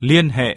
Liên hệ